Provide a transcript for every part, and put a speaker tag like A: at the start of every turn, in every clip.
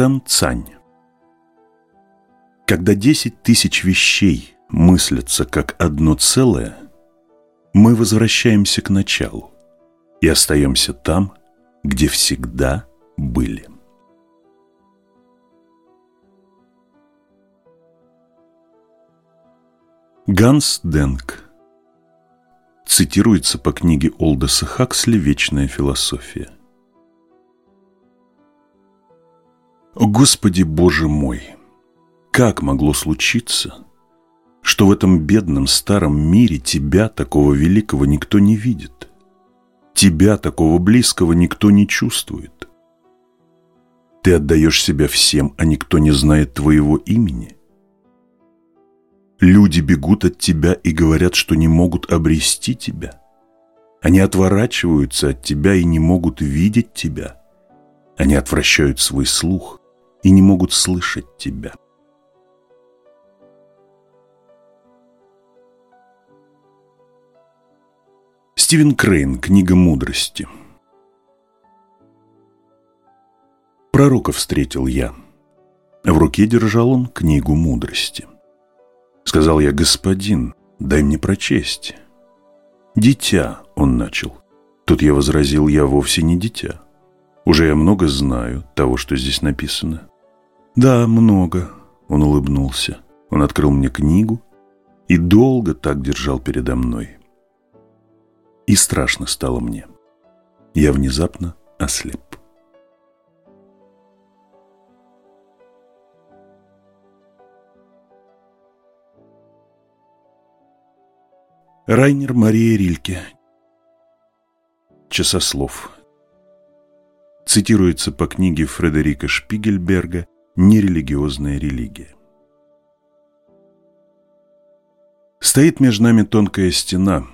A: Цен Цань Когда десять тысяч вещей мыслятся как одно целое, мы возвращаемся к началу и остаемся там, где всегда были. Ганс Денк цитируется по книге Олдоса Хаксли «Вечная философия». Господи Боже мой! Как могло случиться, что в этом бедном старом мире тебя, такого великого, никто не видит? Тебя, такого близкого, никто не чувствует? Ты отдаешь себя всем, а никто не знает твоего имени? Люди бегут от тебя и говорят, что не могут обрести тебя. Они отворачиваются от тебя и не могут видеть тебя. Они отвращают свой слух и не могут слышать тебя. Стивен Крейн. Книга мудрости. Пророка встретил я. В руке держал он книгу мудрости. Сказал я, господин, дай мне прочесть. Дитя, он начал. Тут я возразил, я вовсе не дитя. Уже я много знаю того, что здесь написано. «Да, много», — он улыбнулся. Он открыл мне книгу и долго так держал передо мной. И страшно стало мне. Я внезапно ослеп. Райнер Мария Рильке Часослов Цитируется по книге Фредерика Шпигельберга нерелигиозная религия. Стоит между нами тонкая стена,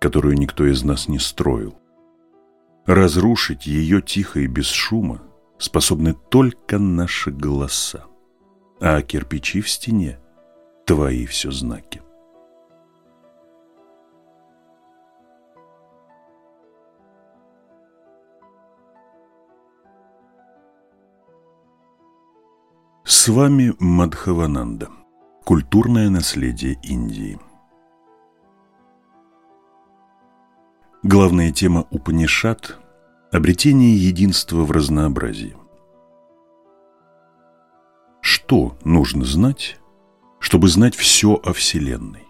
A: которую никто из нас не строил. Разрушить ее тихо и без шума способны только наши голоса, а кирпичи в стене – твои все знаки. С вами Мадхавананда. Культурное наследие Индии. Главная тема Упанишат – обретение единства в разнообразии. Что нужно знать, чтобы знать все о Вселенной?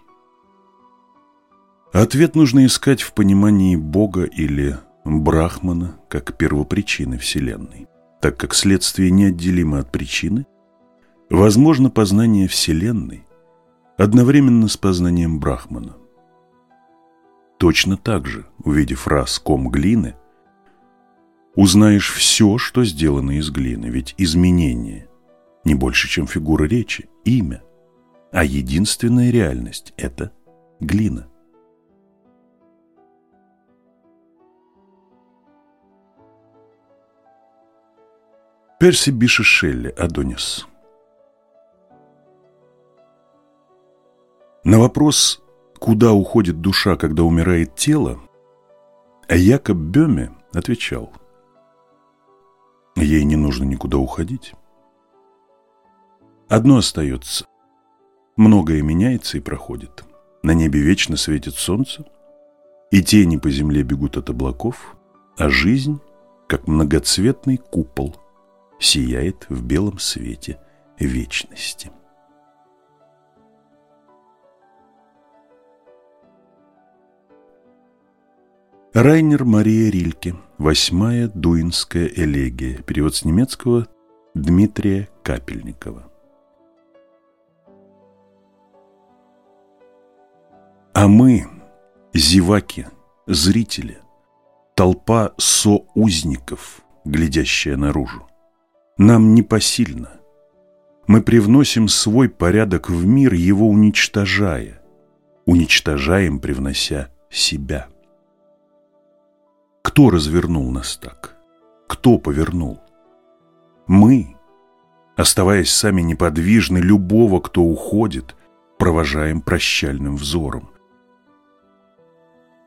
A: Ответ нужно искать в понимании Бога или Брахмана как первопричины Вселенной, так как следствие неотделимо от причины – Возможно познание Вселенной одновременно с познанием Брахмана. Точно так же, увидев раз ком глины, узнаешь все, что сделано из глины, ведь изменение не больше, чем фигура речи, имя, а единственная реальность – это глина. Перси Биша Шелли, Адонис – На вопрос, куда уходит душа, когда умирает тело, Якоб Бёме отвечал, ей не нужно никуда уходить. Одно остается. Многое меняется и проходит. На небе вечно светит солнце, и тени по земле бегут от облаков, а жизнь, как многоцветный купол, сияет в белом свете вечности. Райнер Мария Рильке. Восьмая дуинская элегия. Перевод с немецкого Дмитрия Капельникова. А мы, зеваки, зрители, толпа соузников, глядящая наружу, нам непосильно. Мы привносим свой порядок в мир, его уничтожая, уничтожаем, привнося себя. Кто развернул нас так? Кто повернул? Мы, оставаясь сами неподвижны, любого, кто уходит, провожаем прощальным взором.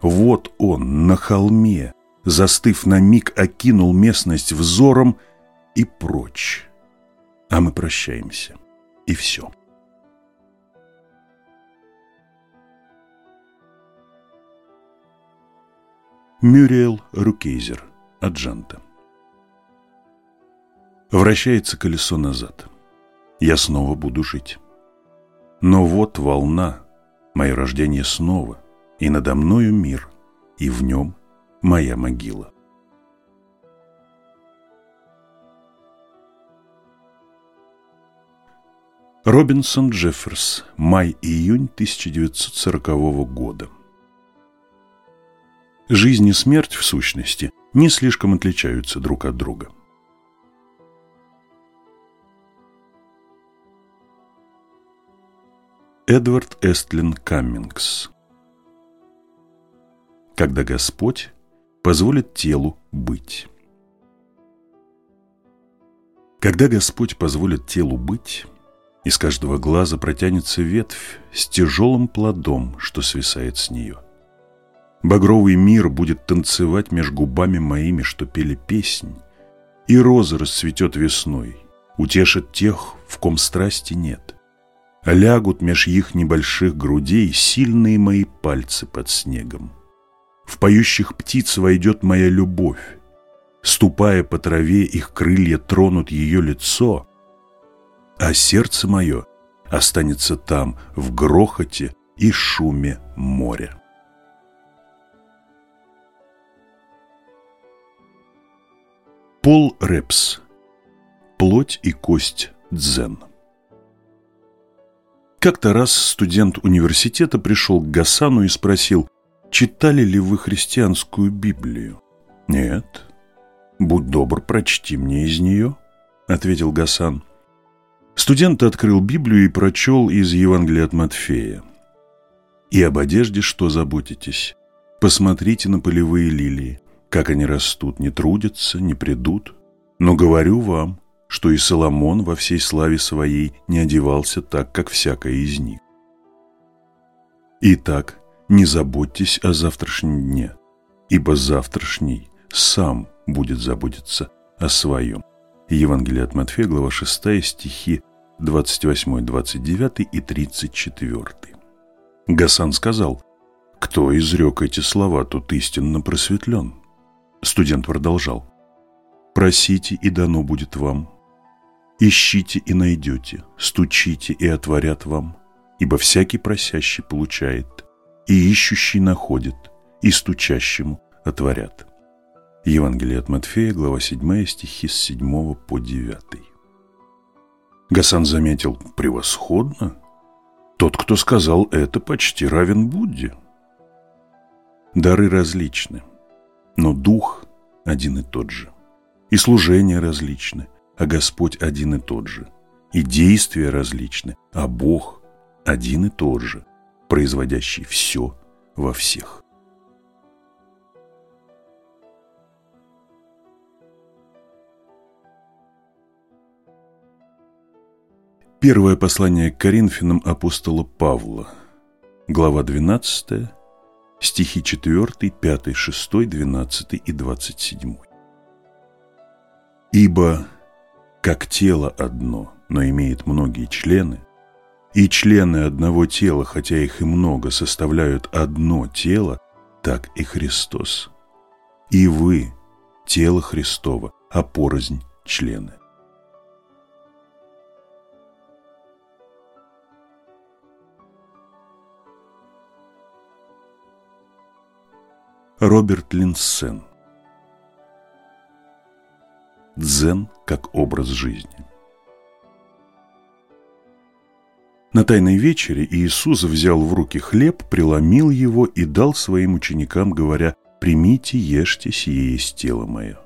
A: Вот он на холме, застыв на миг, окинул местность взором и прочь, а мы прощаемся. И все. Мюриэл Рукейзер, Аджанта. Вращается колесо назад. Я снова буду жить. Но вот волна, мое рождение снова, и надо мною мир, и в нем моя могила. Робинсон Джефферс. Май-июнь 1940 года. Жизнь и смерть, в сущности, не слишком отличаются друг от друга. Эдвард Эстлин Каммингс. Когда Господь позволит телу быть Когда Господь позволит телу быть, из каждого глаза протянется ветвь с тяжелым плодом, что свисает с нее – Багровый мир будет танцевать меж губами моими, что пели песнь, И роза расцветет весной, утешит тех, в ком страсти нет. Лягут меж их небольших грудей сильные мои пальцы под снегом. В поющих птиц войдет моя любовь, Ступая по траве, их крылья тронут ее лицо, А сердце мое останется там, в грохоте и шуме моря. Пол Репс. Плоть и кость дзен. Как-то раз студент университета пришел к Гасану и спросил, читали ли вы христианскую Библию? Нет. Будь добр, прочти мне из нее, ответил Гасан. Студент открыл Библию и прочел из Евангелия от Матфея. И об одежде что заботитесь? Посмотрите на полевые лилии как они растут, не трудятся, не придут. Но говорю вам, что и Соломон во всей славе своей не одевался так, как всякая из них. Итак, не заботьтесь о завтрашнем дне, ибо завтрашний сам будет заботиться о своем. Евангелие от Матфея, глава 6, стихи 28, 29 и 34. Гасан сказал, «Кто изрек эти слова, тот истинно просветлен». Студент продолжал. «Просите, и дано будет вам. Ищите, и найдете. Стучите, и отворят вам. Ибо всякий просящий получает, и ищущий находит, и стучащему отворят». Евангелие от Матфея, глава 7, стихи с 7 по 9. Гасан заметил, превосходно. Тот, кто сказал это, почти равен Будде. Дары различны но дух один и тот же. И служения различны, а Господь один и тот же. И действия различны, а Бог один и тот же, производящий все во всех. Первое послание к Коринфянам апостола Павла, глава 12, стихи 4, 5, 6, 12 и 27. «Ибо, как тело одно, но имеет многие члены, и члены одного тела, хотя их и много, составляют одно тело, так и Христос. И вы – тело Христова, а порознь – члены. Роберт Линсен Дзен как образ жизни На Тайной вечере Иисус взял в руки хлеб, преломил его и дал своим ученикам, говоря, «Примите, ешьте, сие есть тело мое».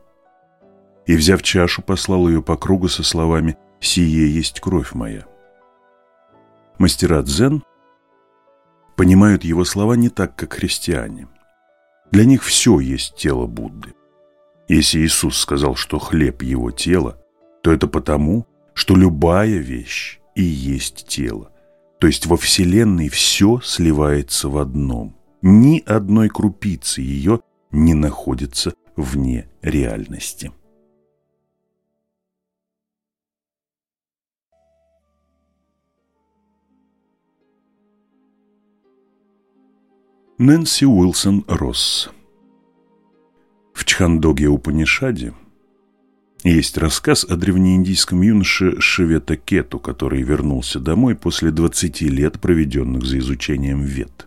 A: И, взяв чашу, послал ее по кругу со словами «Сие есть кровь моя». Мастера дзен понимают его слова не так, как христиане. Для них все есть тело Будды. Если Иисус сказал, что хлеб – его тело, то это потому, что любая вещь и есть тело. То есть во Вселенной все сливается в одном. Ни одной крупицы ее не находится вне реальности. Нэнси Уилсон Росс В Чхандоге Упанишаде есть рассказ о древнеиндийском юноше Шевета Кету, который вернулся домой после 20 лет, проведенных за изучением вет.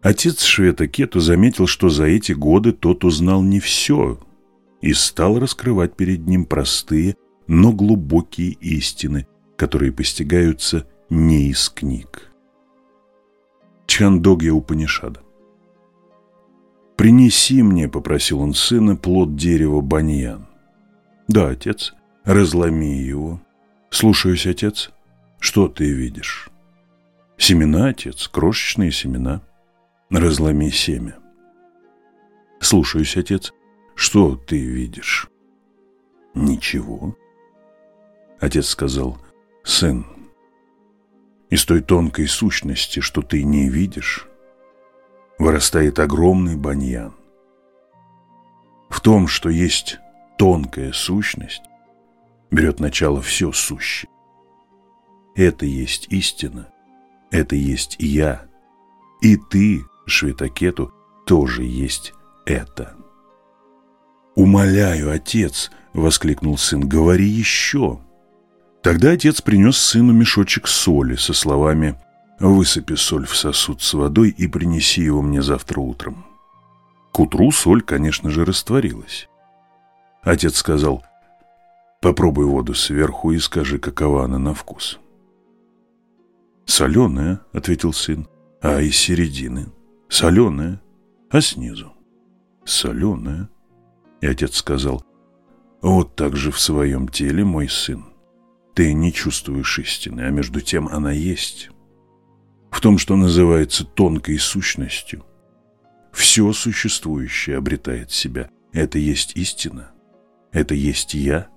A: Отец Швета Кету заметил, что за эти годы тот узнал не все и стал раскрывать перед ним простые, но глубокие истины, которые постигаются не из книг. Чандогья Упанишада. «Принеси мне, — попросил он сына, — плод дерева баньян». «Да, отец, разломи его». «Слушаюсь, отец. Что ты видишь?» «Семена, отец, крошечные семена». «Разломи семя». «Слушаюсь, отец. Что ты видишь?» «Ничего». Отец сказал, «Сын, из той тонкой сущности, что ты не видишь, вырастает огромный баньян. В том, что есть тонкая сущность, берет начало все сущее. Это есть истина, это есть я, и ты, Швитакету, тоже есть это. «Умоляю, отец!» — воскликнул сын. «Говори еще!» Тогда отец принес сыну мешочек соли со словами «Высыпи соль в сосуд с водой и принеси его мне завтра утром». К утру соль, конечно же, растворилась. Отец сказал «Попробуй воду сверху и скажи, какова она на вкус». «Соленая», — ответил сын, — «а из середины?» «Соленая, а снизу?» «Соленая». И отец сказал «Вот так же в своем теле, мой сын, ты не чувствуешь истины, а между тем она есть. В том, что называется тонкой сущностью, все существующее обретает себя. Это есть истина, это есть я,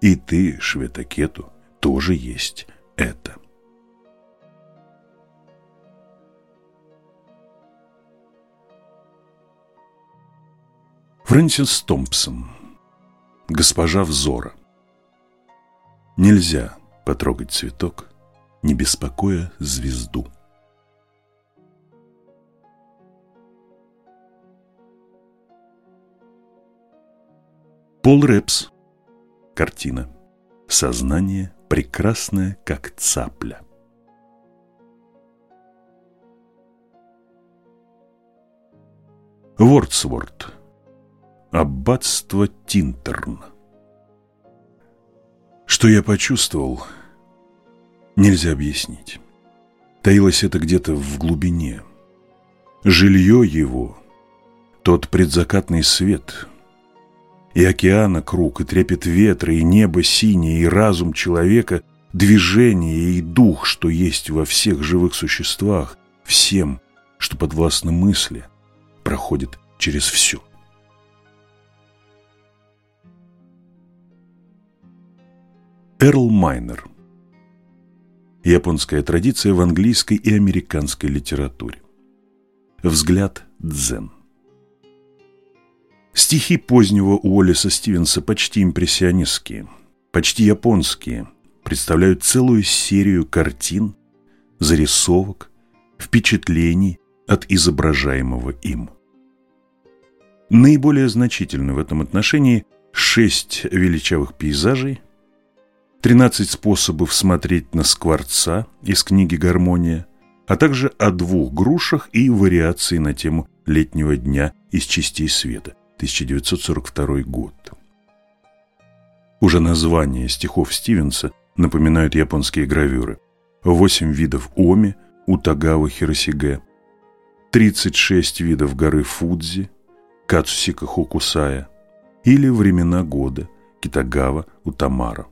A: и ты, Шветакету, тоже есть это. Фрэнсис Томпсон Госпожа взора Нельзя потрогать цветок, не беспокоя звезду. Пол Репс. Картина. Сознание прекрасное, как цапля. Вордсворт. Аббатство Тинтерн. Что я почувствовал, нельзя объяснить. Таилось это где-то в глубине. Жилье его, тот предзакатный свет, и океана круг, и трепет ветра, и небо синее, и разум человека, движение и дух, что есть во всех живых существах, всем, что подвластно мысли, проходит через все. Эрл Майнер. Японская традиция в английской и американской литературе. Взгляд дзен. Стихи позднего Уоллеса Стивенса почти импрессионистские, почти японские, представляют целую серию картин, зарисовок, впечатлений от изображаемого им. Наиболее значительны в этом отношении шесть величавых пейзажей, 13 способов смотреть на скворца из книги «Гармония», а также о двух грушах и вариации на тему летнего дня из частей света, 1942 год. Уже названия стихов Стивенса напоминают японские гравюры. Восемь видов оми у Тагавы Хиросиге, 36 видов горы Фудзи, Кацусика Хокусая или времена года Китагава у Тамара.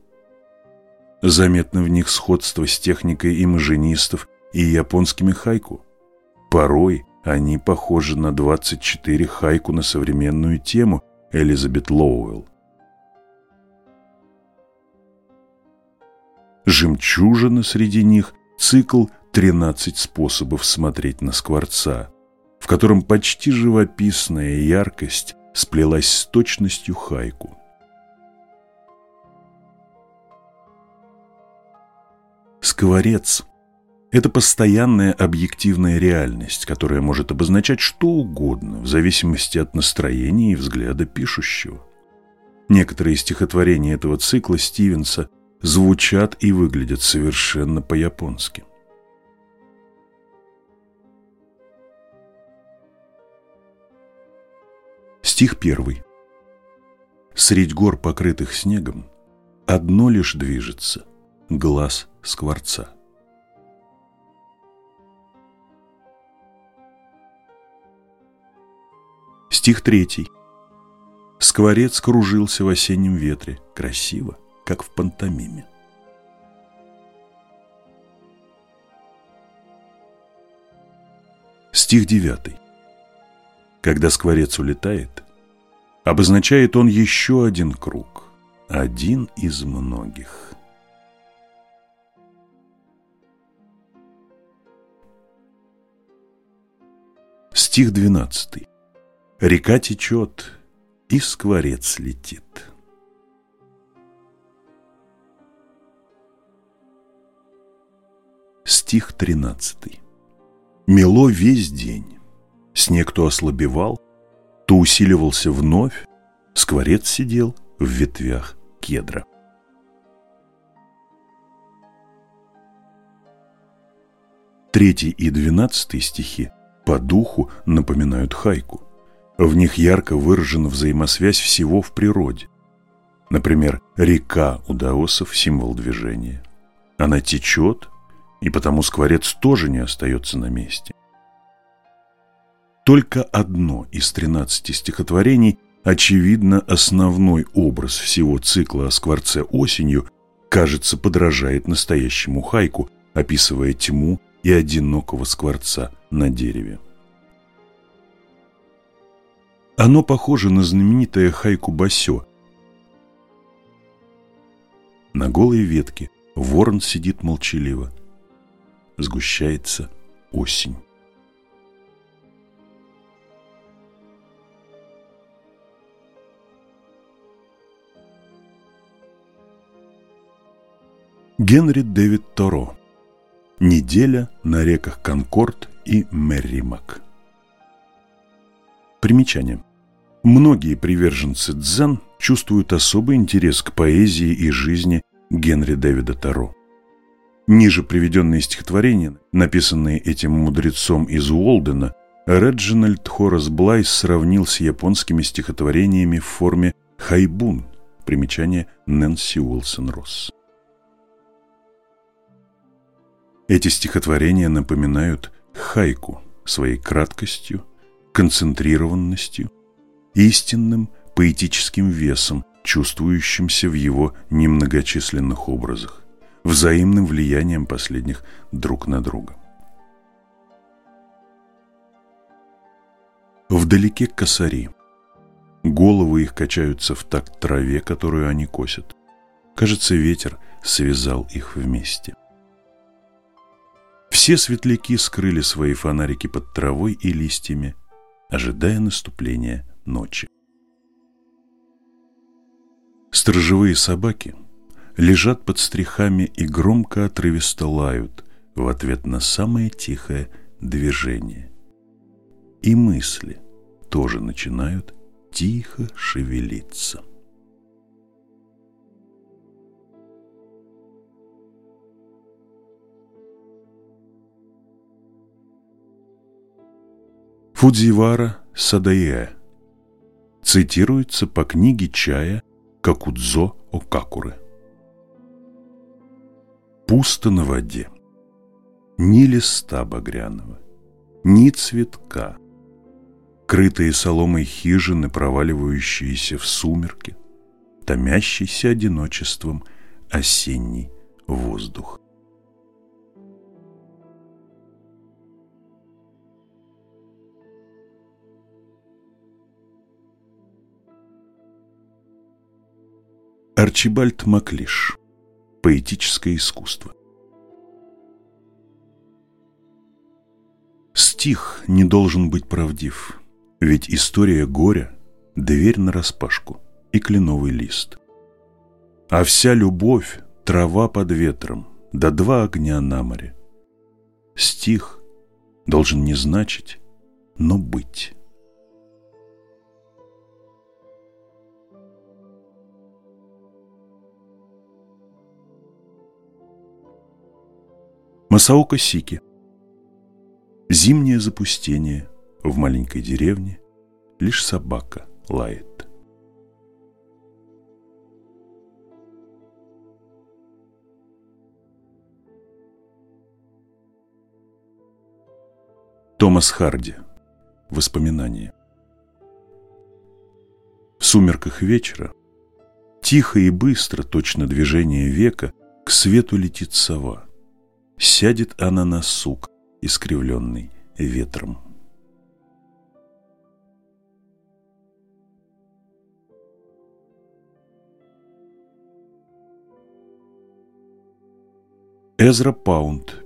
A: Заметно в них сходство с техникой имажинистов и японскими хайку. Порой они похожи на 24 хайку на современную тему Элизабет Лоуэлл. Жемчужина среди них – цикл «13 способов смотреть на скворца», в котором почти живописная яркость сплелась с точностью хайку. Скворец Это постоянная объективная реальность, которая может обозначать что угодно, в зависимости от настроения и взгляда пишущего. Некоторые стихотворения этого цикла Стивенса звучат и выглядят совершенно по-японски. Стих первый. Средь гор, покрытых снегом, одно лишь движется – глаз скворца. Стих третий. Скворец кружился в осеннем ветре, красиво, как в пантомиме. Стих девятый. Когда скворец улетает, обозначает он еще один круг, один из многих. Стих двенадцатый. Река течет, и скворец летит. Стих тринадцатый. Мело весь день. Снег то ослабевал, то усиливался вновь, скворец сидел в ветвях кедра. Третий и двенадцатый стихи по духу напоминают хайку. В них ярко выражена взаимосвязь всего в природе. Например, река у даосов – символ движения. Она течет, и потому скворец тоже не остается на месте. Только одно из 13 стихотворений, очевидно, основной образ всего цикла о скворце осенью, кажется, подражает настоящему хайку, описывая тьму и одинокого скворца на дереве. Оно похоже на знаменитое хайку Басё. На голой ветке ворон сидит молчаливо. Сгущается осень. Генри Дэвид Торо. Неделя на реках Конкорд и Мерримак. Примечание. Многие приверженцы дзен чувствуют особый интерес к поэзии и жизни Генри Дэвида Таро. Ниже приведенные стихотворения, написанные этим мудрецом из Уолдена, Реджинальд Хорас Блайс сравнил с японскими стихотворениями в форме хайбун, примечание Нэнси Уилсон Росс. Эти стихотворения напоминают хайку своей краткостью, концентрированностью, истинным поэтическим весом, чувствующимся в его немногочисленных образах, взаимным влиянием последних друг на друга. Вдалеке косари. Головы их качаются в такт траве, которую они косят. Кажется, ветер связал их вместе. Все светляки скрыли свои фонарики под травой и листьями, ожидая наступления ночи. Сторожевые собаки лежат под стрихами и громко отрывисто лают в ответ на самое тихое движение. И мысли тоже начинают тихо шевелиться. Фудзивара Садаэ цитируется по книге Чая Какудзо Окакуры. Пусто на воде. Ни листа багряного, ни цветка, крытые соломой хижины, проваливающиеся в сумерки, томящийся одиночеством осенний воздух. Арчибальд Маклиш. Поэтическое искусство. Стих не должен быть правдив, ведь история горя – дверь нараспашку и кленовый лист. А вся любовь – трава под ветром, да два огня на море. Стих должен не значить, но быть. Масаока Сики Зимнее запустение в маленькой деревне, лишь собака лает. Томас Харди. Воспоминания. В сумерках вечера, тихо и быстро, точно движение века, к свету летит сова. Сядет она на сук, искривленный ветром. Эзра Паунд.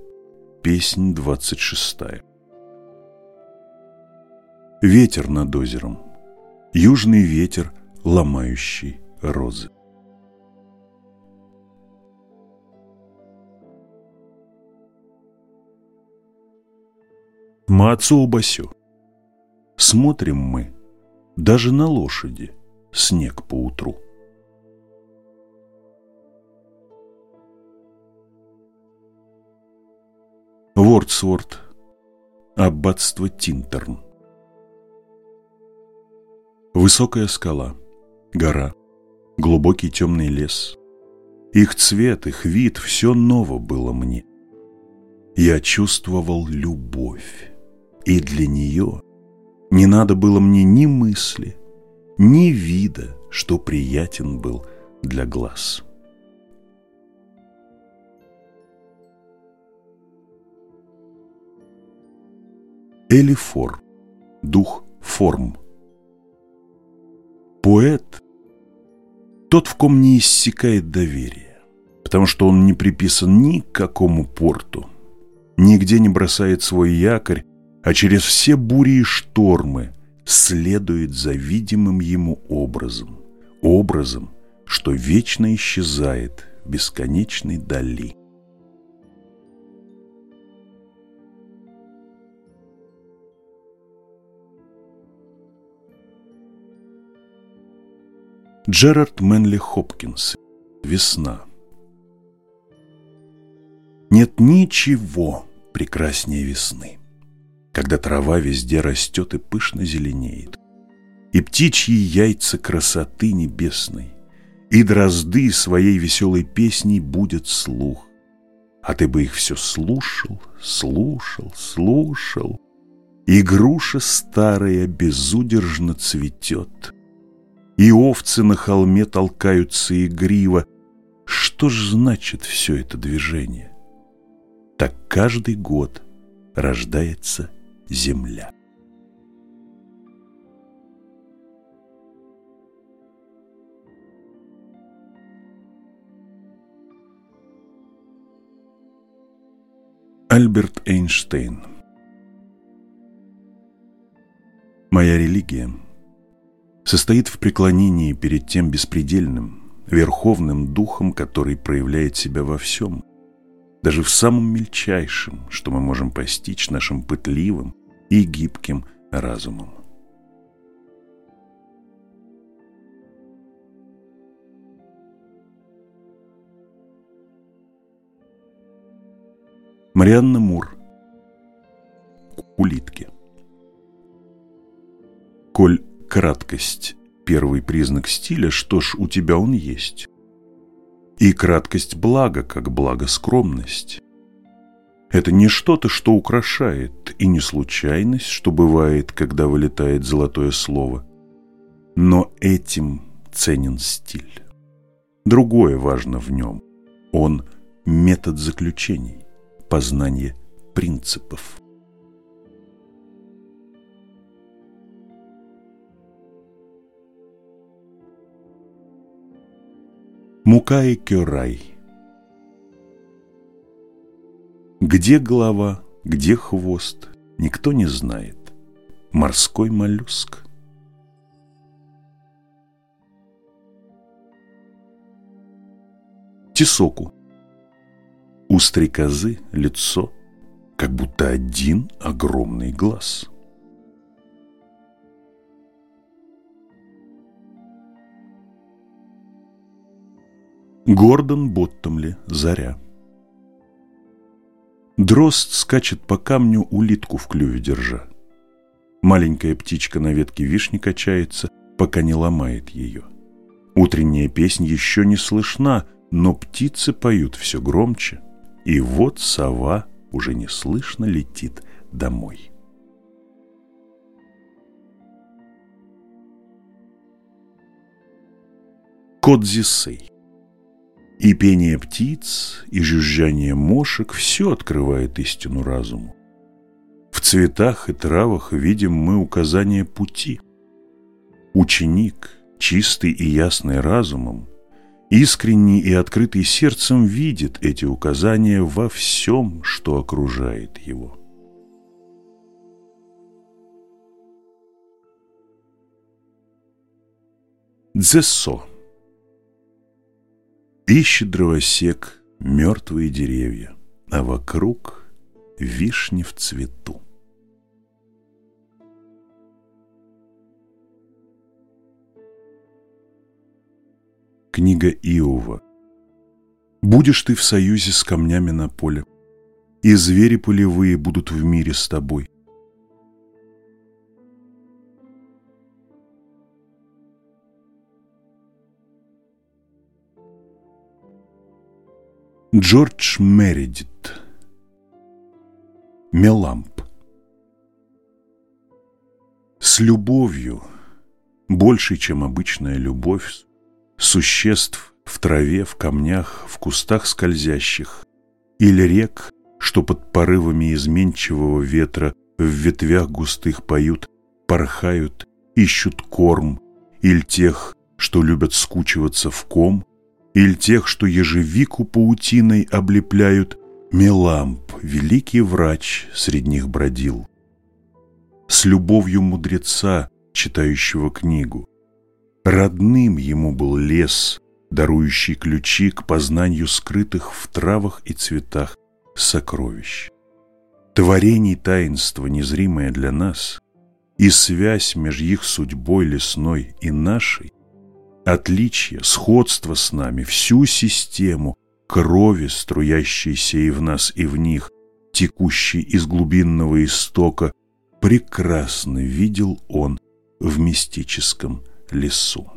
A: Песнь двадцать шестая. Ветер над озером. Южный ветер, ломающий розы. Маацу Басю. Смотрим мы, даже на лошади, снег по утру. Вордсворт. Аббатство Тинтерн. Высокая скала, гора, глубокий темный лес. Их цвет, их вид, все ново было мне. Я чувствовал любовь. И для нее не надо было мне ни мысли, ни вида, что приятен был для глаз. Элифор, дух форм. Поэт – тот, в ком не иссякает доверие, потому что он не приписан ни к какому порту, нигде не бросает свой якорь а через все бури и штормы следует за видимым ему образом, образом, что вечно исчезает в бесконечной дали. Джерард Мэнли Хопкинс. «Весна» Нет ничего прекраснее весны когда трава везде растет и пышно зеленеет, и птичьи яйца красоты небесной, и дрозды своей веселой песней будет слух. А ты бы их все слушал, слушал, слушал, и груша старая безудержно цветет, и овцы на холме толкаются игриво. Что ж значит все это движение? Так каждый год рождается земля. Альберт Эйнштейн Моя религия состоит в преклонении перед тем беспредельным, верховным духом, который проявляет себя во всем, даже в самом мельчайшем, что мы можем постичь нашим пытливым и гибким разумом. Марианна Мур Улитки Коль краткость – первый признак стиля, что ж, у тебя он есть. И краткость блага, как благоскромность. Это не что-то, что украшает, и не случайность, что бывает, когда вылетает золотое слово. Но этим ценен стиль. Другое важно в нем. Он – метод заключений, познание принципов. Мукай Кёрай Где голова, где хвост, никто не знает. Морской моллюск. Тисоку. У стрекозы лицо, как будто один огромный глаз. Гордон Боттомли, Заря. Дрозд скачет по камню, улитку в клюве держа. Маленькая птичка на ветке вишни качается, пока не ломает ее. Утренняя песнь еще не слышна, но птицы поют все громче, и вот сова уже не слышно летит домой. Кодзисей И пение птиц, и жужжание мошек все открывает истину разуму. В цветах и травах видим мы указание пути. Ученик, чистый и ясный разумом, искренний и открытый сердцем видит эти указания во всем, что окружает его. Дзессо Ищет дровосек мертвые деревья, а вокруг вишни в цвету. Книга Иова. Будешь ты в союзе с камнями на поле, и звери полевые будут в мире с тобой. Джордж Мередит. Меламп. С любовью, больше, чем обычная любовь, существ в траве, в камнях, в кустах скользящих, или рек, что под порывами изменчивого ветра в ветвях густых поют, порхают, ищут корм, или тех, что любят скучиваться в ком, или тех, что ежевику паутиной облепляют, Меламп, великий врач, среди них бродил. С любовью мудреца, читающего книгу, Родным ему был лес, дарующий ключи к познанию скрытых в травах и цветах сокровищ. Творений таинства, незримое для нас, и связь между их судьбой лесной и нашей, отличие, сходство с нами, всю систему крови, струящейся и в нас, и в них, текущей из глубинного истока, прекрасно видел он в мистическом лесу.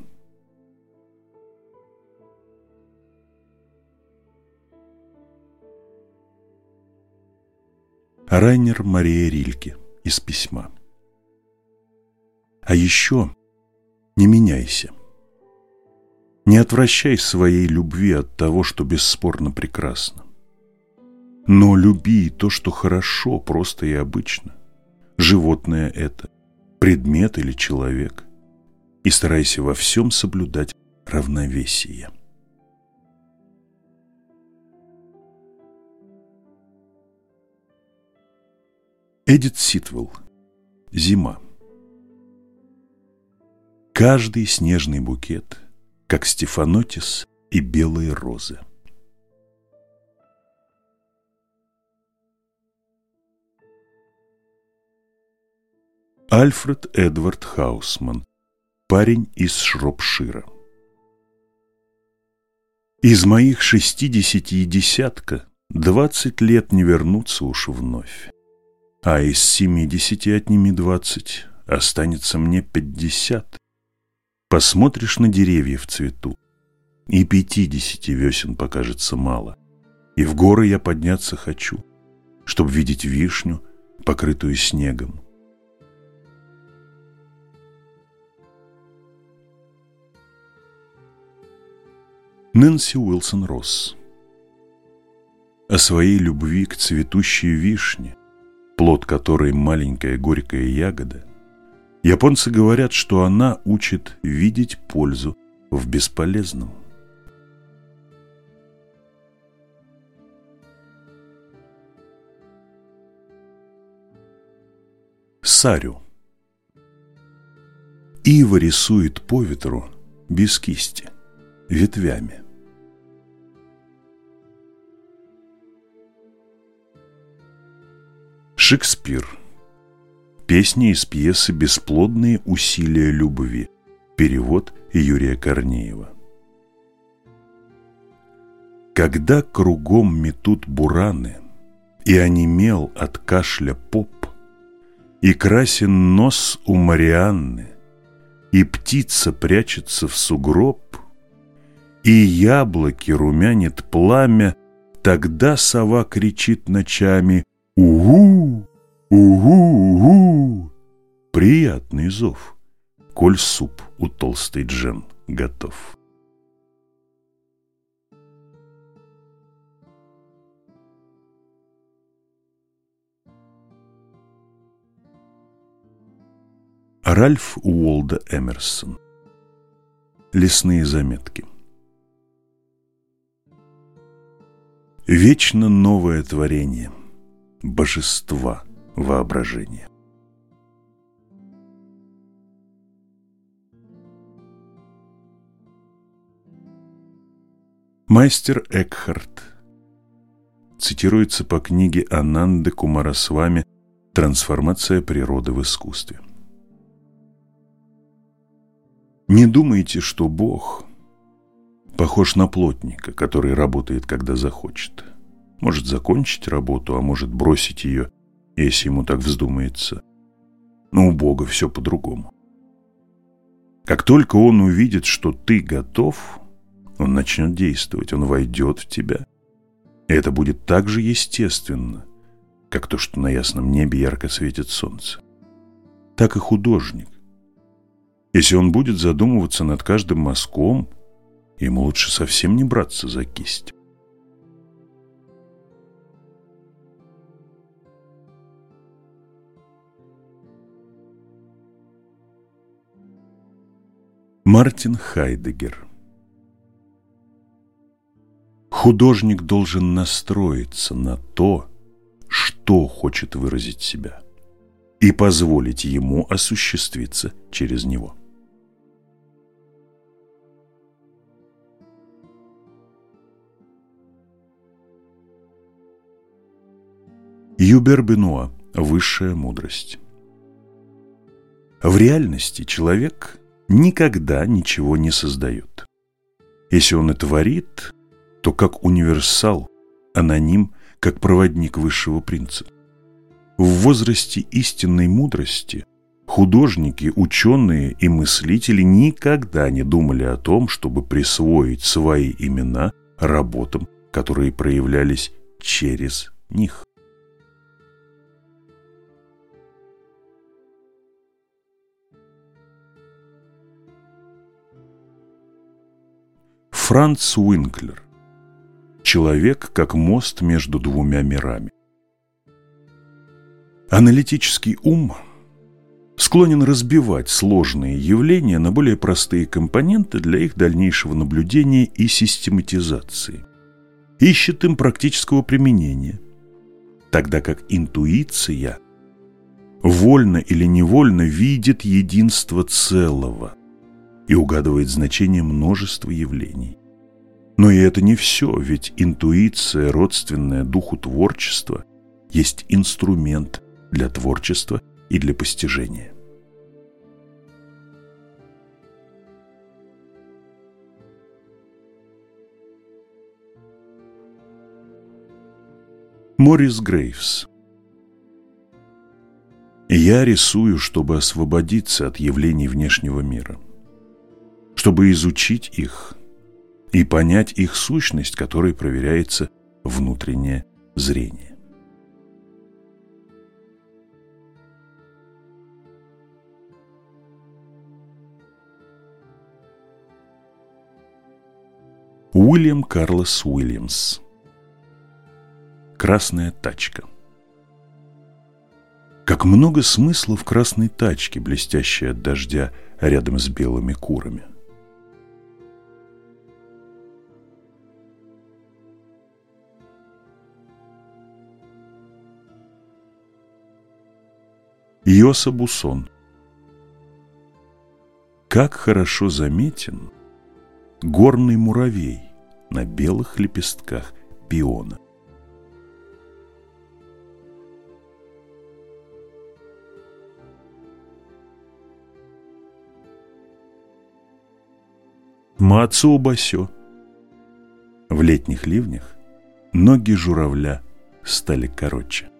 A: Райнер Мария Рильке из письма. А еще не меняйся. Не отвращай своей любви от того, что бесспорно прекрасно. Но люби то, что хорошо, просто и обычно. Животное это, предмет или человек – и старайся во всем соблюдать равновесие. Эдит Ситвелл. Зима. Каждый снежный букет, как Стефанотис и белые розы. Альфред Эдвард Хаусман парень из Шропшира. Из моих шестидесяти и десятка двадцать лет не вернутся уж вновь, а из семидесяти отними двадцать, останется мне пятьдесят. Посмотришь на деревья в цвету, и пятидесяти весен покажется мало, и в горы я подняться хочу, чтобы видеть вишню, покрытую снегом. Нэнси Уилсон Росс О своей любви к цветущей вишне, плод которой маленькая горькая ягода, японцы говорят, что она учит видеть пользу в бесполезном. Сарю Ива рисует по ветру без кисти, ветвями. Шекспир. Песни из пьесы «Бесплодные усилия любви». Перевод Юрия Корнеева. Когда кругом метут бураны, И онемел от кашля поп, И красен нос у Марианны, И птица прячется в сугроб, И яблоки румянит пламя, Тогда сова кричит ночами «Угу! Угу! Угу!» Приятный зов, коль суп у толстой Джен готов. Ральф Уолда Эмерсон Лесные заметки Вечно новое творение Божества воображения Мастер Экхарт цитируется по книге Ананды Кумарасвами «Трансформация природы в искусстве». Не думайте, что Бог похож на плотника, который работает, когда захочет. Может закончить работу, а может бросить ее, если ему так вздумается. Но у Бога все по-другому. Как только Он увидит, что ты готов, Он начнет действовать, Он войдет в тебя. И это будет так же естественно, как то, что на ясном небе ярко светит солнце. Так и художник если он будет задумываться над каждым мазком, ему лучше совсем не браться за кисть. Мартин Хайдегер Художник должен настроиться на то, что хочет выразить себя, и позволить ему осуществиться через него. Юбер Бенуа. Высшая мудрость. В реальности человек никогда ничего не создает. Если он и творит, то как универсал, аноним, как проводник высшего принца. В возрасте истинной мудрости художники, ученые и мыслители никогда не думали о том, чтобы присвоить свои имена работам, которые проявлялись через них. Франц Уинклер. Человек как мост между двумя мирами. Аналитический ум склонен разбивать сложные явления на более простые компоненты для их дальнейшего наблюдения и систематизации. Ищет им практического применения, тогда как интуиция вольно или невольно видит единство целого и угадывает значение множества явлений. Но и это не все, ведь интуиция, родственная духу творчества, есть инструмент для творчества и для постижения. Морис Грейвс Я рисую, чтобы освободиться от явлений внешнего мира, чтобы изучить их – и понять их сущность, которой проверяется внутреннее зрение. Уильям Карлос Уильямс Красная тачка Как много смысла в красной тачке, блестящей от дождя рядом с белыми курами. Йоса Бусон Как хорошо заметен горный муравей на белых лепестках пиона. Мацу Басё В летних ливнях ноги журавля стали короче.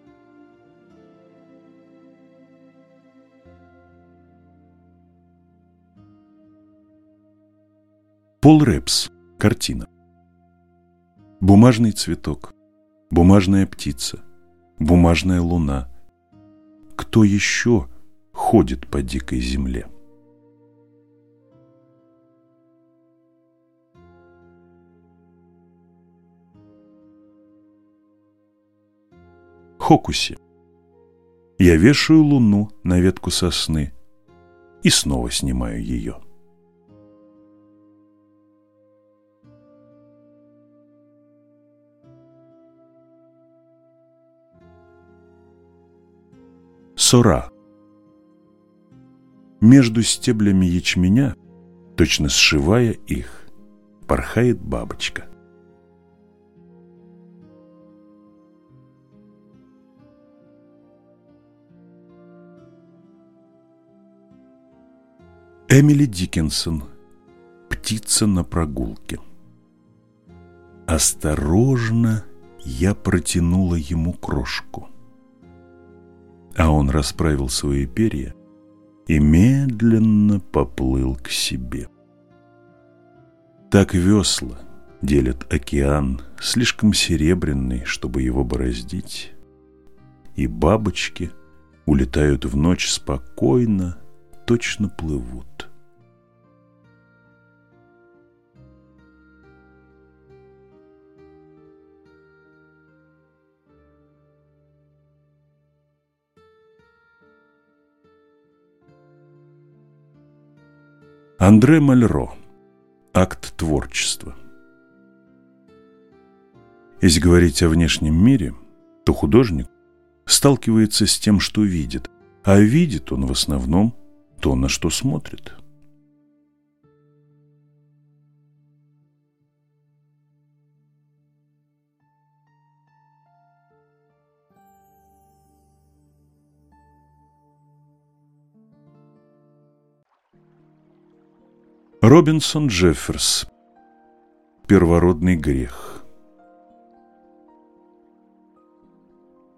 A: Пол Репс. Картина. Бумажный цветок, бумажная птица, бумажная луна. Кто еще ходит по дикой земле? Хокуси. Я вешаю луну на ветку сосны и снова снимаю ее. Сора. Между стеблями ячменя, точно сшивая их, порхает бабочка. Эмили Диккенсон «Птица на прогулке». Осторожно я протянула ему крошку а он расправил свои перья и медленно поплыл к себе. Так весла делят океан, слишком серебряный, чтобы его бороздить, и бабочки улетают в ночь спокойно, точно плывут. Андре Мальро. Акт творчества. Если говорить о внешнем мире, то художник сталкивается с тем, что видит, а видит он в основном то, на что смотрит. Робинсон Джефферс. Первородный грех.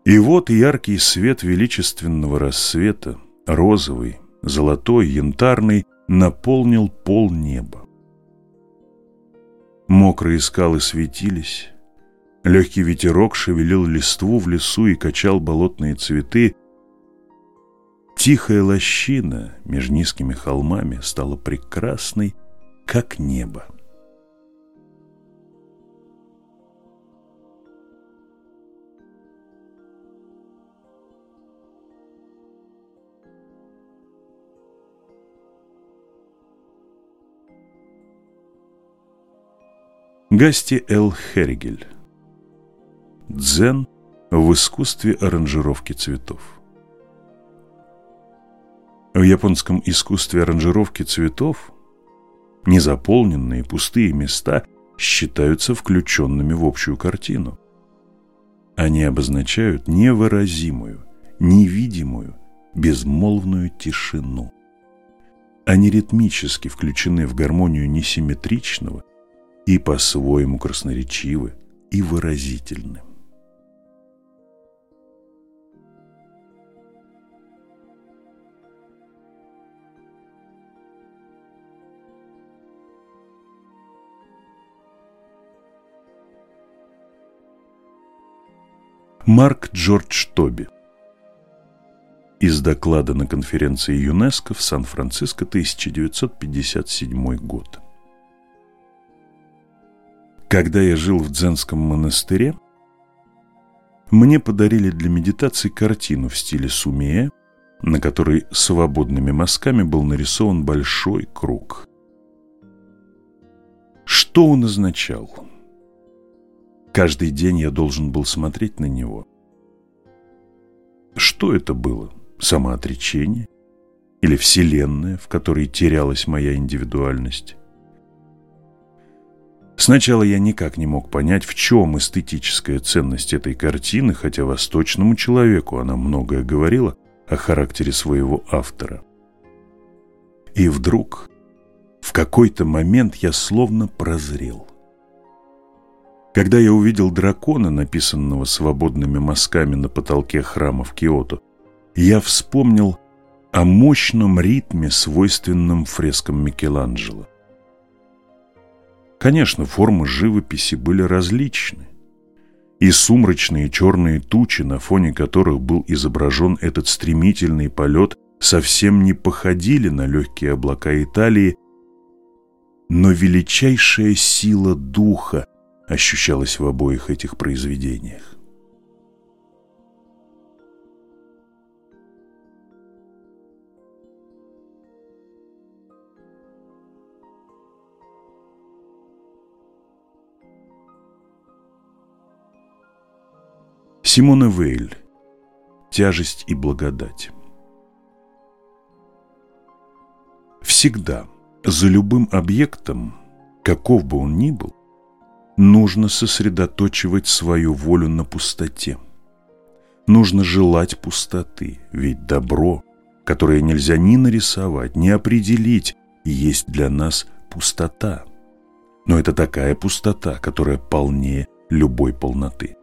A: И вот яркий свет величественного рассвета, розовый, золотой, янтарный, наполнил пол неба. Мокрые скалы светились, легкий ветерок шевелил листву в лесу и качал болотные цветы, Тихая лощина между низкими холмами стала прекрасной, как небо. Гасти Л. Херигель Дзен в искусстве аранжировки цветов в японском искусстве аранжировки цветов незаполненные пустые места считаются включенными в общую картину. Они обозначают невыразимую, невидимую, безмолвную тишину. Они ритмически включены в гармонию несимметричного и по-своему красноречивы и выразительны. Марк Джордж Тоби Из доклада на конференции ЮНЕСКО в Сан-Франциско 1957 год. Когда я жил в дзенском монастыре, мне подарили для медитации картину в стиле сумея, на которой свободными мазками был нарисован большой круг. Что он означал? Каждый день я должен был смотреть на него. Что это было? Самоотречение? Или вселенная, в которой терялась моя индивидуальность? Сначала я никак не мог понять, в чем эстетическая ценность этой картины, хотя восточному человеку она многое говорила о характере своего автора. И вдруг в какой-то момент я словно прозрел. Когда я увидел дракона, написанного свободными мазками на потолке храма в Киото, я вспомнил о мощном ритме, свойственном фрескам Микеланджело. Конечно, формы живописи были различны, и сумрачные черные тучи, на фоне которых был изображен этот стремительный полет, совсем не походили на легкие облака Италии, но величайшая сила духа ощущалась в обоих этих произведениях. Симона Вейль. Тяжесть и благодать. Всегда за любым объектом, каков бы он ни был, нужно сосредоточивать свою волю на пустоте. Нужно желать пустоты, ведь добро, которое нельзя ни нарисовать, ни определить, есть для нас пустота. Но это такая пустота, которая полнее любой полноты.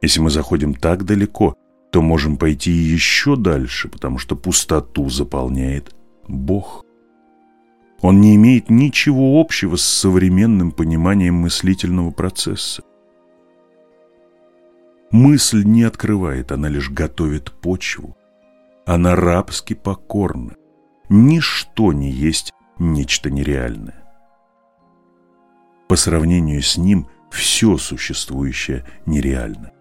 A: Если мы заходим так далеко, то можем пойти еще дальше, потому что пустоту заполняет Бог. Он не имеет ничего общего с современным пониманием мыслительного процесса. Мысль не открывает, она лишь готовит почву. Она рабски покорна. Ничто не есть нечто нереальное. По сравнению с ним все существующее нереально.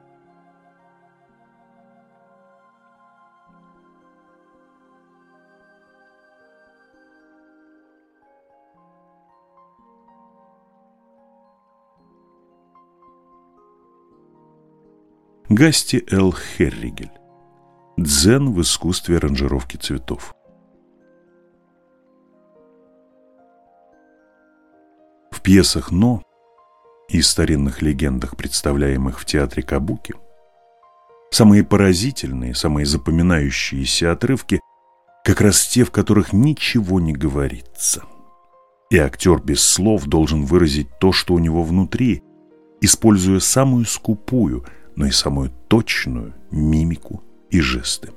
A: Гасти Л. Херригель. Дзен в искусстве аранжировки цветов. В пьесах «Но» и старинных легендах, представляемых в театре Кабуки, самые поразительные, самые запоминающиеся отрывки как раз те, в которых ничего не говорится. И актер без слов должен выразить то, что у него внутри, используя самую скупую – но и самую точную мимику и жесты.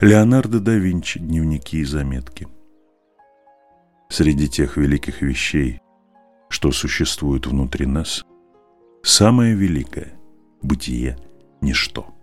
A: Леонардо да Винчи «Дневники и заметки». Среди тех великих вещей, что существуют внутри нас, самое великое – бытие – ничто.